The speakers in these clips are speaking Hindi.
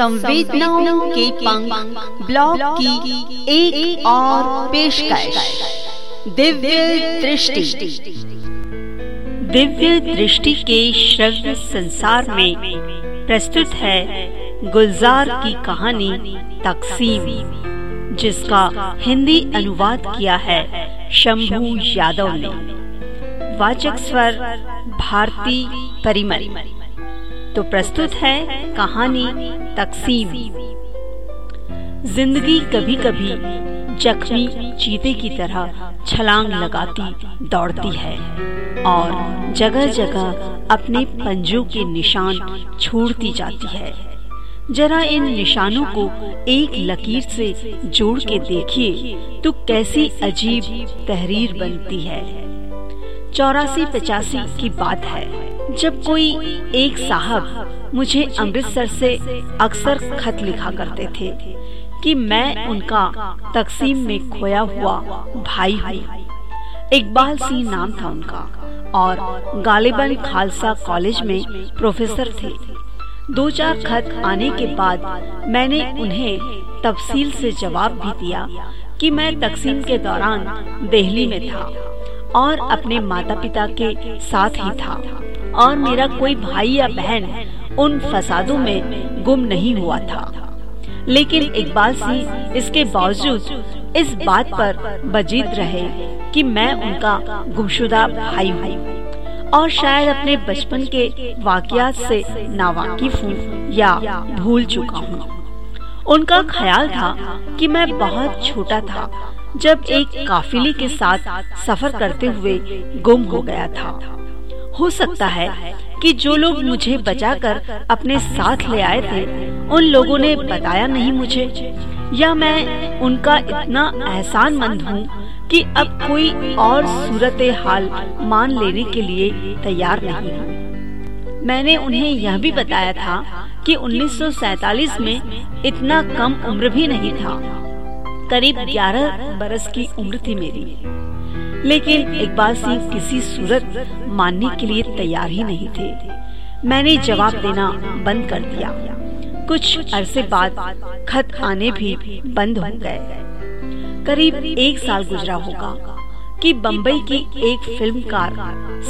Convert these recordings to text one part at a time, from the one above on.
संवेदनाओं के पंख ब्लॉग की एक, एक और पेश दिव्य दृष्टि। दिव्य दृष्टि के श्रव्य संसार में प्रस्तुत है गुलजार की कहानी तकसीम जिसका हिंदी अनुवाद किया है शंभू यादव ने। वाचक स्वर भारती परिमरी तो प्रस्तुत है कहानी तकसीम। ज़िंदगी कभी कभी जख्मी चीते की तरह छलांग लगाती, दौड़ती है और जगह जगह अपने पंजों के निशान छोड़ती जाती है। जरा इन निशानों को एक लकीर से जोड़ के देखिए तो कैसी अजीब तहरीर बनती है। चौरासी पचासी की बात है। जब कोई एक साहब मुझे अमृतसर से अक्सर खत लिखा करते थे कि मैं उनका तकसीम में खोया हुआ भाई हूँ। इकबाल सिंह नाम था उनका और गालिबन खालसा कॉलेज में प्रोफेसर थे। दो चार खत आने के बाद मैंने उन्हें तफसील से जवाब भी दिया कि मैं तकसीम के दौरान दिल्ली में था और अपने माता पिता के साथ ही था। और मेरा कोई भाई या बहन उन फसादों में गुम नहीं हुआ था। लेकिन इकबाल सिंह इसके बावजूद इस बात पर बजीत रहे कि मैं उनका गुमशुदा भाई हूँ और शायद अपने बचपन के वाकयात से नावाकिफ हूँ या भूल चुका हूँ। उनका ख्याल था कि मैं बहुत छोटा था, जब एक काफिले के साथ सफ़र करते हुए गुम हो गया था। हो सकता है कि जो लोग मुझे बचाकर अपने साथ ले आए थे, उन लोगों ने बताया नहीं मुझे। या मैं उनका इतना एहसान मंद हूँ कि अब कोई और सूरत हाल मान लेने के लिए तैयार नहीं हूँ। मैंने उन्हें यह भी बताया था कि 1947 में इतना कम उम्र भी नहीं था। करीब 11 बरस की उम्र थी मेरी। लेकिन इकबाल सिंह किसी सूरत मानने के लिए तैयार ही नहीं थे। मैंने जवाब देना बंद कर दिया। कुछ अरसे बाद खत आने भी बंद हो गए। करीब एक साल गुजरा होगा कि बम्बई की एक फिल्मकार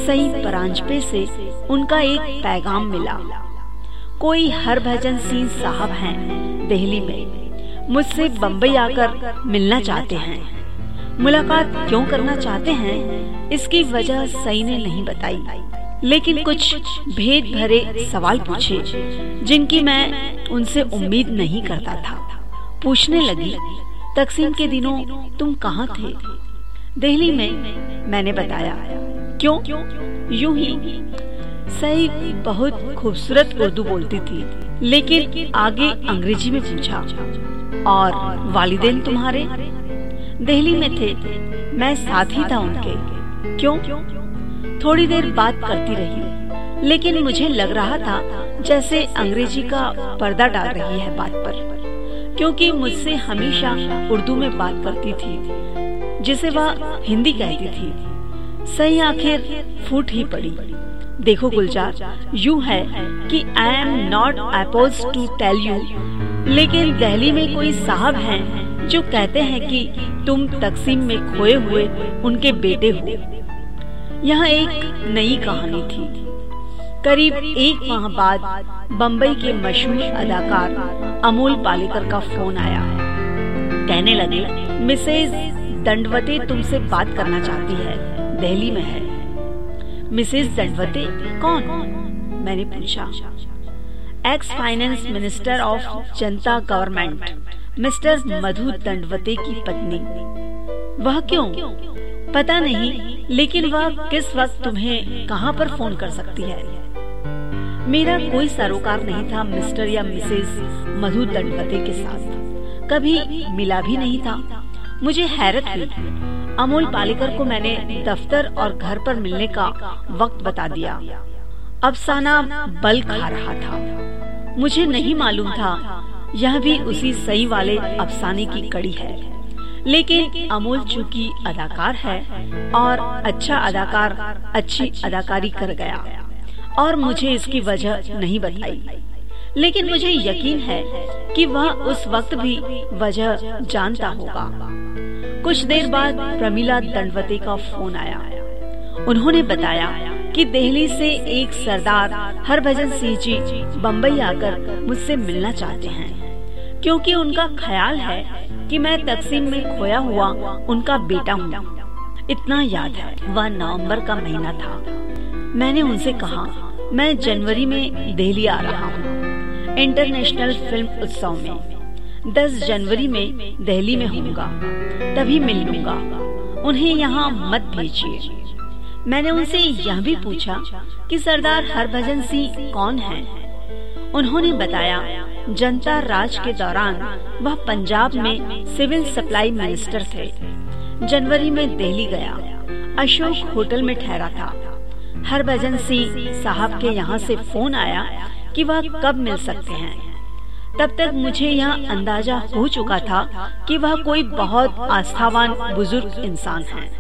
सई परांजपे से उनका एक पैगाम मिला। कोई हरभजन सिंह साहब हैं दिल्ली में। मुझसे बम्बई आकर मिलना चाहते हैं। मुलाकात क्यों करना चाहते हैं, इसकी वजह सही ने नहीं बताई। लेकिन कुछ भेद भरे सवाल पूछे, जिनकी मैं उनसे उम्मीद नहीं करता था। पूछने लगी, तकसीम के दिनों तुम कहाँ थे? दिल्ली में मैंने बताया। क्यों? यूँ ही। सही बहुत खूबसूरत उर्दू बोलती थी, लेकिन आगे अंग्रेज़ी में पूछा। और वालिदेन तुम्हारे? दिल्ली में थे। मैं साथ ही था उनके। क्यों? थोड़ी देर बात करती रही। लेकिन मुझे लग रहा था जैसे अंग्रेज़ी का पर्दा डाल रही है बात पर। क्योंकि मुझसे हमेशा उर्दू में बात करती थी, जिसे वह हिंदी कहती थी। सही आखिर फूट ही पड़ी। देखो गुलजार, यू है कि I am not opposed to tell you लेकिन दिल्ली में कोई साहब हैं जो कहते हैं कि तुम तकसीम में खोए हुए उनके बेटे हो। यहाँ एक नई कहानी थी। करीब एक माह बाद बम्बई के मशहूर अदाकार अमोल पालेकर का फ़ोन आया। कहने लगे मिसेज दंडवते तुमसे बात करना चाहती है, दिल्ली में है। मिसेज दंडवते? कौन? मैंने पूछा। Ex finance minister of Janata government mister Madhu Dandavate की पत्नी। वह क्यों? पता नहीं, लेकिन वह किस वक्त तुम्हें कहाँ पर फ़ोन कर सकती है? मेरा कोई सरोकार नहीं था, मिस्टर या मिसेस मधु दंडवते के साथ। कभी मिला भी नहीं था। मुझे हैरत हुई। अमोल पालेकर को मैंने दफ्तर और घर पर मिलने का वक्त बता दिया। अफसाना बल खा रहा था। मुझे नहीं मालूम था। यह भी उसी सही वाले अफसाने की कड़ी है। लेकिन अमोल चूँकि अदाकार है और अच्छा अदाकार अच्छी अदाकारी कर गया और मुझे इसकी वजह नहीं बताई। लेकिन मुझे यकीन है कि वह उस वक्त भी वजह जानता होगा। कुछ देर बाद प्रमिला दंडवते का फ़ोन आया। उन्होंने बताया कि दिल्ली से एक सरदार हरभजन सिंह जी बम्बई आकर मुझसे मिलना चाहते हैं। क्योंकि उनका ख्याल है कि मैं तकसीम में खोया हुआ उनका बेटा हूँ। इतना याद है, वह नवंबर का महीना था। मैंने उनसे कहा, मैं जनवरी में दिल्ली आ रहा हूँ, इंटरनेशनल फ़िल्म उत्सव में। 10 जनवरी में दिल्ली में होऊँगा, तभी मिल लूँगा। उन्हें यहाँ मत भेजिए। मैंने उनसे यह भी पूछा कि सरदार हरभजन सिंह कौन हैं? उन्होंने बताया जनता राज के दौरान वह पंजाब में सिविल सप्लाई मिनिस्टर थे। जनवरी में दिल्ली गया। अशोक होटल में ठहरा था। हरभजन सिंह साहब के यहाँ से फ़ोन आया कि वह कब मिल सकते हैं। तब तक मुझे यह अंदाज़ा हो चुका था कि वह कोई बहुत आस्थावान बुज़ुर्ग इंसान है।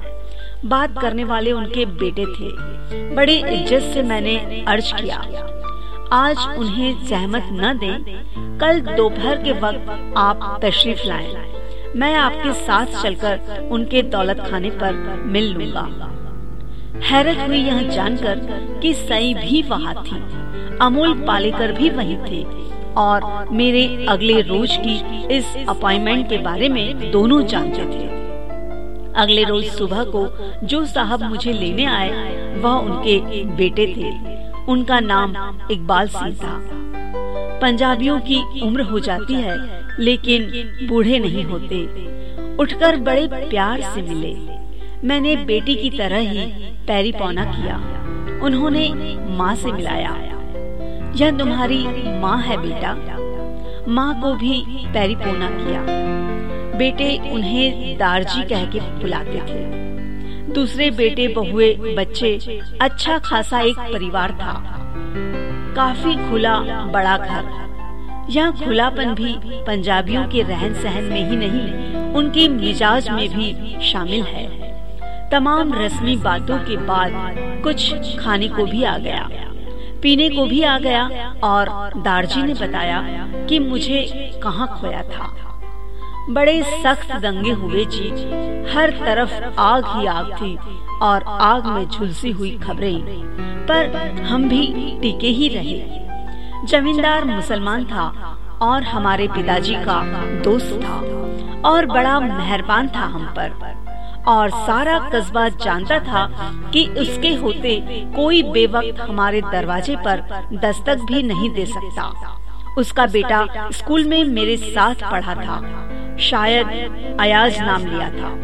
बात करने वाले उनके बेटे थे। बड़ी इज़्ज़त से मैंने अर्ज़ किया। आज उन्हें जहमत न दें। कल दोपहर के वक्त आप तशरीफ़ लाएँ। मैं आपके साथ चलकर उनके दौलत खाने पर मिल लूँगा। हैरत हुई यह जानकर कि सई भी वहाँ थी। अमोल पालेकर भी वहीं थे। और मेरे अगले रोज की इस अपॉइंटमेंट के बारे में दोनों जानते थे। अगले रोज सुबह को जो साहब मुझे लेने आए, वह उनके बेटे थे। उनका नाम इकबाल सिंह था। पंजाबियों की उम्र हो जाती है, लेकिन बूढ़े नहीं होते। उठकर बड़े प्यार से मिले। मैंने बेटी की तरह ही पैरी पौना किया। उन्होंने माँ से मिलाया। यह तुम्हारी माँ है बेटा। माँ को भी पैरी पोना किया। बेटे उन्हें दारजी कह के बुलाते थे। दूसरे बेटे बहुए बच्चे अच्छा खासा एक परिवार था। काफ़ी खुला, बड़ा घर। यह खुलापन भी पंजाबियों के रहन सहन में ही नहीं, उनके मिजाज में भी शामिल है। तमाम रस्मी बातों के बाद कुछ खाने को भी आ गया। पीने को भी आ गया और दारजी ने बताया कि मुझे कहाँ खोया था। बड़े सख्त दंगे हुए जी। हर तरफ़ आग ही आग थी और आग में झुलसी हुई खबरें। पर हम भी टिके ही रहे। जमींदार मुसलमान था और हमारे पिताजी का दोस्त था और बड़ा मेहरबान था हम पर। और सारा कस्बा जानता था कि उसके होते कोई बेवक्त हमारे दरवाजे पर दस्तक भी नहीं दे सकता। उसका बेटा स्कूल में मेरे साथ पढ़ा था। शायद अयाज नाम लिया था।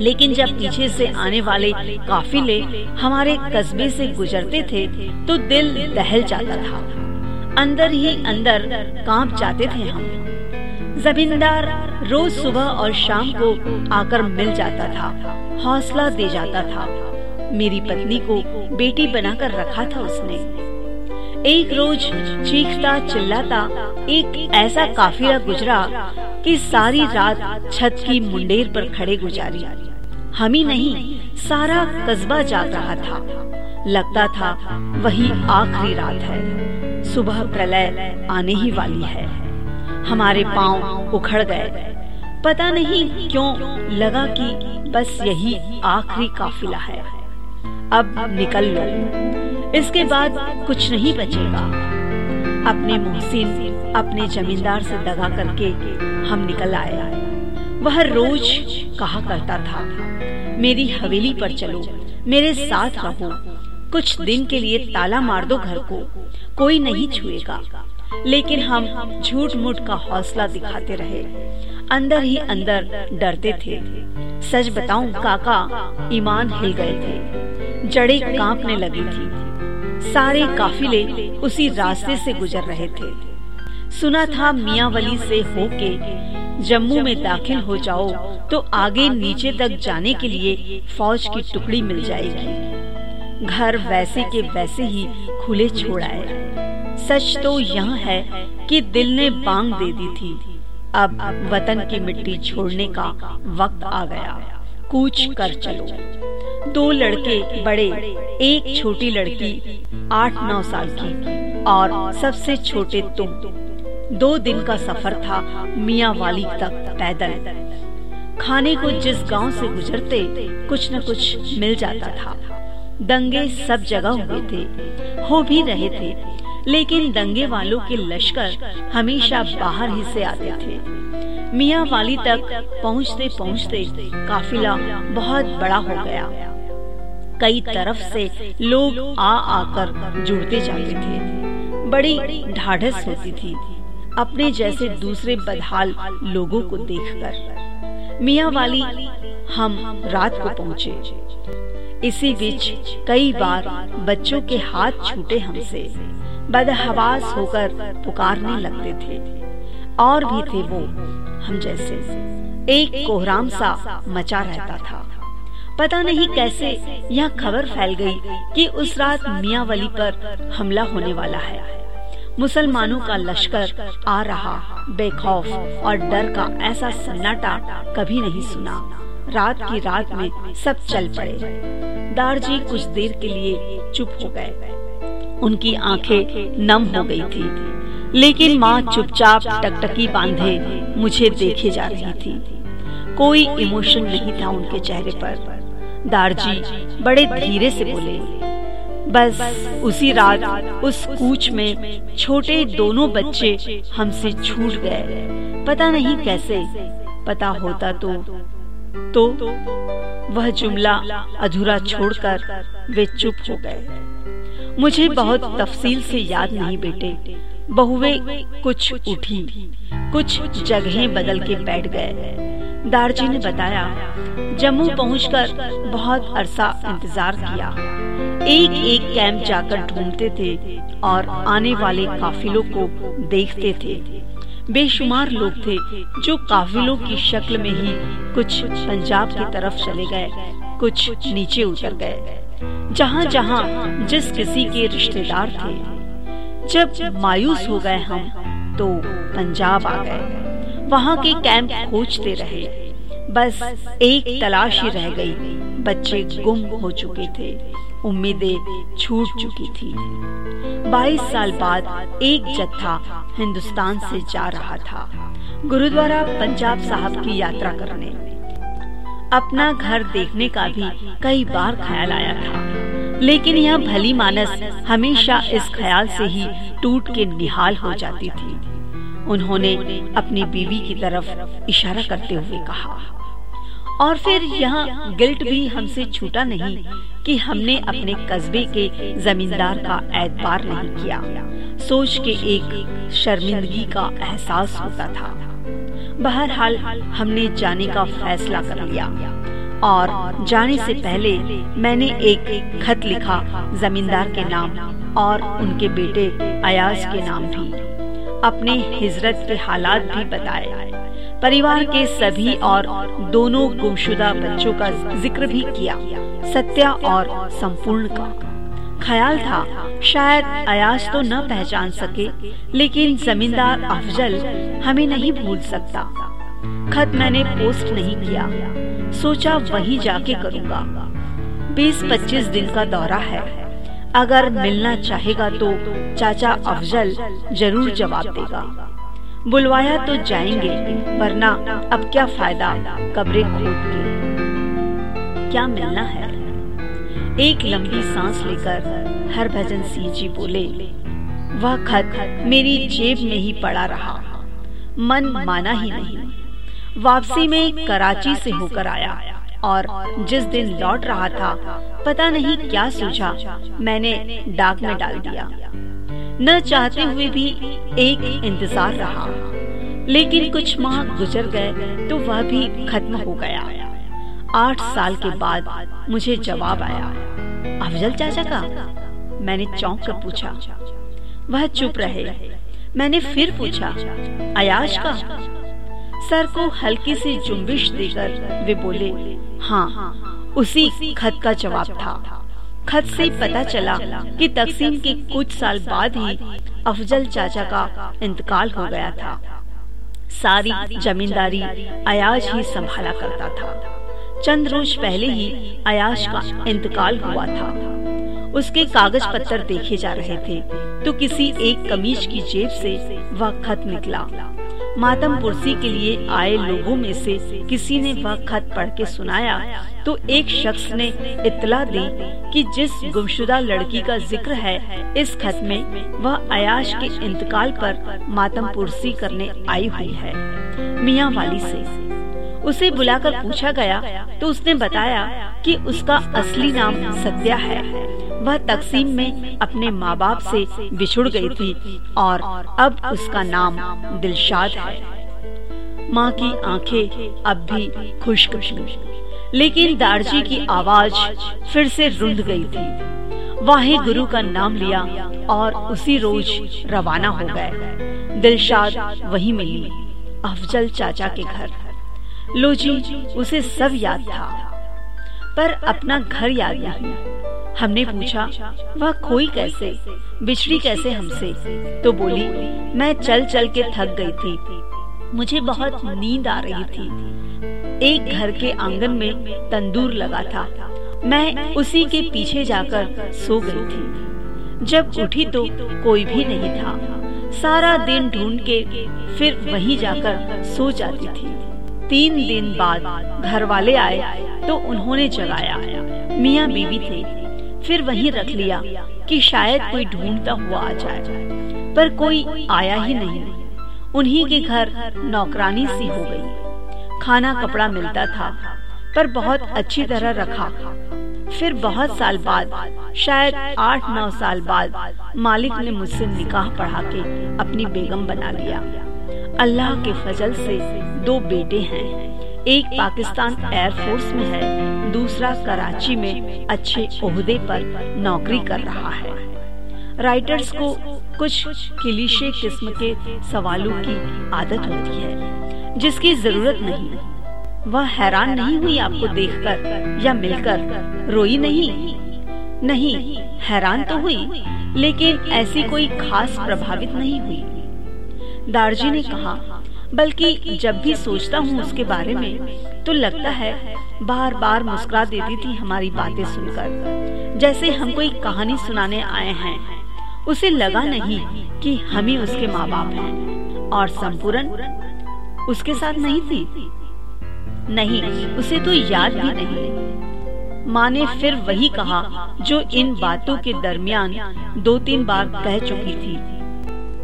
लेकिन जब पीछे से आने वाले काफिले हमारे कस्बे से गुजरते थे तो दिल दहल जाता था। अंदर ही अंदर काँप जाते थे हम। जमींदार रोज सुबह और शाम को आकर मिल जाता था, हौसला दे जाता था। मेरी पत्नी को बेटी बनाकर रखा था उसने। एक रोज चीखता, चिल्लाता, एक ऐसा काफिला गुजरा कि सारी रात छत की मुंडेर पर खड़े गुजारी। हम ही नहीं, सारा कस्बा जाग रहा था। लगता था वही आखिरी रात है। सुबह प्रलय आने ही वाली है। हमारे पाँव उखड़ गए। पता नहीं क्यों लगा कि बस यही आखिरी काफिला है। अब निकल लो। इसके बाद कुछ नहीं बचेगा। अपने मोहसिन अपने जमींदार से दगा करके हम निकल आए। वह रोज कहा करता था, मेरी हवेली पर चलो, मेरे साथ रहो। कुछ दिन के लिए ताला मार दो घर को, कोई नहीं छुएगा। लेकिन हम झूठ मूठ का हौसला दिखाते रहे। अंदर ही अंदर डरते थे। सच बताऊँ, काका, ईमान हिल गए थे। जड़े कांपने लगी थी। सारे काफिले उसी रास्ते से गुजर रहे थे। सुना था मियावली से होके, जम्मू में दाखिल हो जाओ तो आगे नीचे तक जाने के लिए फौज की टुकड़ी मिल जाएगी। घर वैसे के वैसे ही खुले छोड़ आए। सच तो यह है कि दिल ने बांग दे दी थी। अब वतन की मिट्टी छोड़ने का वक्त आ गया। कूच कर चलो। दो लड़के बड़े, एक छोटी लड़की, आठ नौ साल की, और सबसे छोटे तुम। दो दिन का सफ़र था मियाँ वाली तक पैदल। खाने को जिस गाँव से गुजरते, कुछ न कुछ मिल जाता था। दंगे सब जगह हुए थे, हो भी रहे थे, लेकिन दंगे वालों के लश्कर हमेशा बाहर ही से आते थे। मियाँ वाली तक पहुँचते पहुँचते काफिला बहुत बड़ा हो गया। कई तरफ़ से लोग आ आकर जुड़ते जाते थे। बड़ी ढाढ़स होती थी अपने जैसे दूसरे बदहाल लोगों को देखकर। मियाँ वाली हम रात को पहुँचे। इसी बीच कई बार बच्चों के हाथ छूटे हमसे, बदहवास होकर पुकारने लगते थे। और भी थे वो हम जैसे। एक कोहराम सा मचा रहता था। पता नहीं कैसे यह खबर फैल गई कि उस रात मियाँ वली पर हमला होने वाला है। मुसलमानों का लश्कर आ रहा। बेखौफ और डर का ऐसा सन्नाटा कभी नहीं सुना। रात की रात में सब चल पड़े। दारजी कुछ देर के लिए चुप हो गए। उनकी आँखें नम हो गई थी। लेकिन माँ चुपचाप टकटकी बांधे मुझे देखे जा रही थी। कोई इमोशन नहीं था उनके चेहरे पर। दारजी बड़े धीरे से बोले, बस उसी रात, उस कूच में छोटे दोनों बच्चे हमसे छूट गए। पता नहीं कैसे, पता होता तो तो वह जुमला अधूरा छोड़कर वे चुप हो गए। मुझे बहुत तफसील से याद नहीं बेटे बहुवे कुछ उठी। कुछ जगहें बदल के बैठ गए। दारजी ने बताया, जम्मू पहुंचकर बहुत अरसा इंतज़ार किया। एक एक कैंप जाकर ढूंढते थे और आने वाले काफिलों को देखते थे। बेशुमार लोग थे जो काफिलों की शक्ल में ही कुछ पंजाब की तरफ़ चले गए, कुछ नीचे उतर गए। जहाँ जहाँ जिस किसी के रिश्तेदार थे जब मायूस हो गए हम तो पंजाब आ गए। वहाँ के कैंप खोजते रहे। बस एक तलाश ही रह गई। बच्चे गुम हो चुके थे। उम्मीदें छूट चुकी थी। 22 साल बाद एक जत्था हिंदुस्तान से जा रहा था। गुरुद्वारा पंजाब साहब की यात्रा करने। अपना घर देखने का भी कई बार ख्याल आया था। लेकिन यह भली मानस हमेशा इस ख्याल से ही टूट के निहाल हो जाती थी। उन्होंने अपनी बीवी की तरफ़ इशारा करते हुए कहा। और फिर यह गिल्ट भी हमसे छूटा नहीं कि हमने अपने कस्बे के जमींदार का एतबार नहीं किया। सोच के एक शर्मिंदगी का एहसास होता था। बहरहाल हमने जाने का फैसला कर लिया। और जाने से पहले मैंने एक खत लिखा, जमींदार के नाम, और उनके बेटे अयाज के नाम भी। अपने हिजरत के हालात भी बताए। परिवार के सभी और दोनों गुमशुदा बच्चों का ज़िक्र भी किया, सत्या और संपूर्ण का। ख्याल था, शायद अयाज तो न पहचान सके, लेकिन जमींदार अफजल हमें नहीं भूल सकता। खत मैंने पोस्ट नहीं किया। सोचा वही जाके करूँगा। बीस पच्चीस दिन का दौरा है। अगर मिलना चाहेगा तो चाचा अफजल ज़रूर जवाब देगा। बुलवाया तो जाएँगे, वरना अब क्या फ़ायदा कब्रे खोद के। क्या मिलना है? एक लंबी सांस लेकर हरभजन सिंह जी बोले, वह खत मेरी जेब में ही पड़ा रहा। मन माना ही नहीं। वापसी में कराची से होकर आया। और जिस दिन लौट रहा था पता नहीं क्या सोचा। मैंने डाक में डाल दिया। न चाहते हुए भी एक इंतज़ार रहा। लेकिन कुछ माह गुजर गए तो वह भी खत्म हो गया। आठ साल के बाद मुझे जवाब आया। अफजल चाचा का? मैंने चौंक कर पूछा। वह चुप रहे। मैंने फिर पूछा अयाश का? सर को हल्की सी जुम्बिश देकर वे बोले हाँ उसी खत का जवाब था। खत से पता चला कि तकसीम के कुछ साल बाद ही अफजल चाचा का इंतकाल हो गया था। सारी जमींदारी अयाज ही संभाला करता था। चंद रोज पहले ही अयाश का इंतकाल हुआ था। उसके कागज़ पत्तर देखे जा रहे थे तो किसी एक कमीज की जेब से वह खत निकला। मातम पुरसी के लिए आए लोगों में से किसी ने वह खत पढ़ के सुनाया तो एक शख्स ने इतला दी कि जिस गुमशुदा लड़की का ज़िक्र है, इस खत में वह अयाश के इंतकाल पर मातम पुरसी करने आई हुई है। मियाँ वाली से। उसे बुलाकर पूछा गया तो उसने बताया कि उसका असली नाम सत्या है। वह तकसीम में अपने माँ बाप से बिछुड़ गई थी और अब उसका नाम दिलशाद है। माँ की आँखें अब भी खुश्क थी, लेकिन दारजी की आवाज़ फिर से रुंध गई थी। वाहे गुरु का नाम लिया और उसी रोज रवाना हो गए। दिलशाद वही मिली, अफजल चाचा के घर। लो जी, उसे सब याद था, पर अपना घर याद नहीं। हमने पूछा वह खोई कैसे? बिछड़ी कैसे हमसे? तो बोली मैं चल चल के थक गई थी। मुझे बहुत नींद आ रही थी। एक घर के आँगन में तंदूर लगा था। मैं उसी के पीछे जाकर सो गई थी। जब उठी तो कोई भी नहीं था। सारा दिन ढूंढ के फिर वहीं जाकर सो जाती थी। तीन दिन बाद घर वाले आए तो उन्होंने जगाया मियाँ बीवी थे फिर वहीं रख लिया कि शायद कोई ढूंढता हुआ आ जाए। पर कोई आया ही नहीं। उन्हीं के घर नौकरानी सी हो गई। खाना कपड़ा मिलता था, पर बहुत अच्छी तरह रखा। फिर बहुत साल बाद, शायद आठ नौ साल बाद, मालिक ने मुझसे निकाह पढ़ा के अपनी बेगम बना लिया। अल्लाह के फजल से दो बेटे हैं। एक पाकिस्तान एयरफोर्स में है, दूसरा कराची में अच्छे ओहदे पर नौकरी कर रहा है। राइटर्स को कुछ किलिशे किस्म के सवालों की आदत होती है, जिसकी ज़रूरत नहीं। वह हैरान नहीं हुई आपको देखकर या मिलकर, रोई नहीं? नहीं, हैरान तो हुई, लेकिन ऐसी कोई खास प्रभावित नहीं हुई। दारजी ने कहा बल्कि जब भी सोचता हूँ उसके बारे में तो लगता है बार बार मुस्कुरा देती थी हमारी बातें सुनकर। जैसे हम कोई कहानी सुनाने आए हैं। उसे लगा नहीं कि हम ही उसके माँ बाप हैं। और संपूर्ण उसके साथ नहीं थी? नहीं, उसे तो याद भी नहीं। माँ ने फिर वही कहा जो इन बातों के दरमियान दो तीन बार कह चुकी थी।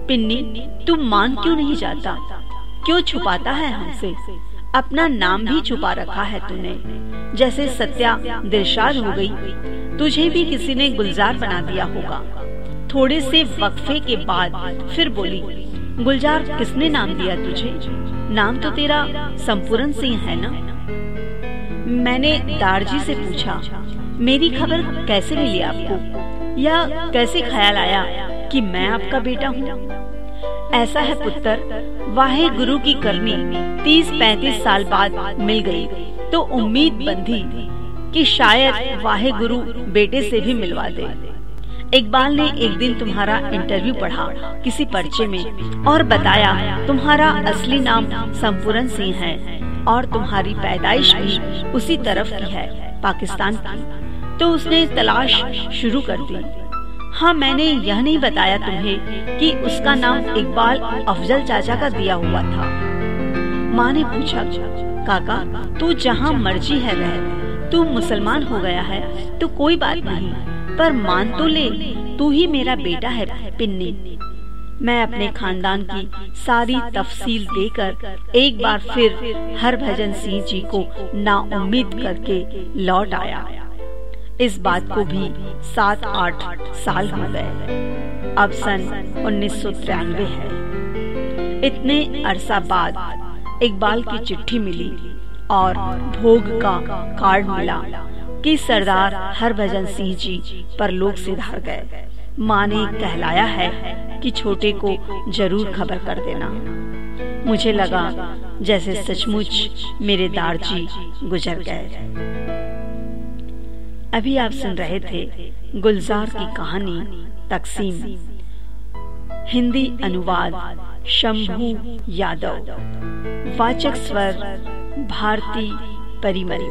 पिन्नी तुम मान क्यों नहीं जाता? क्यों छुपाता है हमसे? अपना नाम भी छुपा रखा है तूने। जैसे सत्या दिलशाद हो गई, तुझे भी किसी ने गुलजार बना दिया होगा। थोड़े से वक्फे के बाद फिर बोली, गुलजार, किसने नाम दिया तुझे? नाम तो तेरा संपूर्ण सिंह है ना? मैंने दारजी से पूछा, मेरी खबर कैसे मिली आपको? या कैसे ख्याल आया कि मैं आपका बेटा हूँ? ऐसा है, पुत्र। वाहे गुरु की करनी तीस पैंतीस साल बाद मिल गई। तो उम्मीद बंधी कि शायद वाहे गुरु बेटे से भी मिलवा दे। इकबाल ने एक दिन तुम्हारा इंटरव्यू पढ़ा, किसी पर्चे में, और बताया, तुम्हारा असली नाम संपूर्ण सिंह है, और तुम्हारी पैदाइश भी उसी तरफ़ की है, पाकिस्तान की। तो उसने तलाश शुरू कर दी। हाँ मैंने यह नहीं बताया तुम्हें कि उसका नाम इकबाल अफजल चाचा का दिया हुआ था। माँ ने पूछा, काका, तू जहाँ मर्ज़ी है रह। तू मुसलमान हो गया है तो कोई बात नहीं, पर मान तो ले, तू ही मेरा बेटा है पिन्नी। मैं अपने खानदान की सारी तफसील देकर एक बार फिर हरभजन सिंह जी को नाउम्मीद करके लौट आया। इस बात को भी सात आठ साल हो गए। अब सन उन्नीस सौ तिरानवे है। इतने अरसा बाद इकबाल की चिट्ठी मिली और भोग का कार्ड मिला कि सरदार हरभजन सिंह जी परलोक से धार गए। माँ ने कहलाया है कि छोटे को ज़रूर खबर कर देना। मुझे लगा जैसे सचमुच मेरे दारजी गुजर गए। अभी आप सुन रहे थे गुलजार की कहानी तकसीम। हिंदी अनुवाद शंभू यादव। वाचक स्वर भारती परिमरी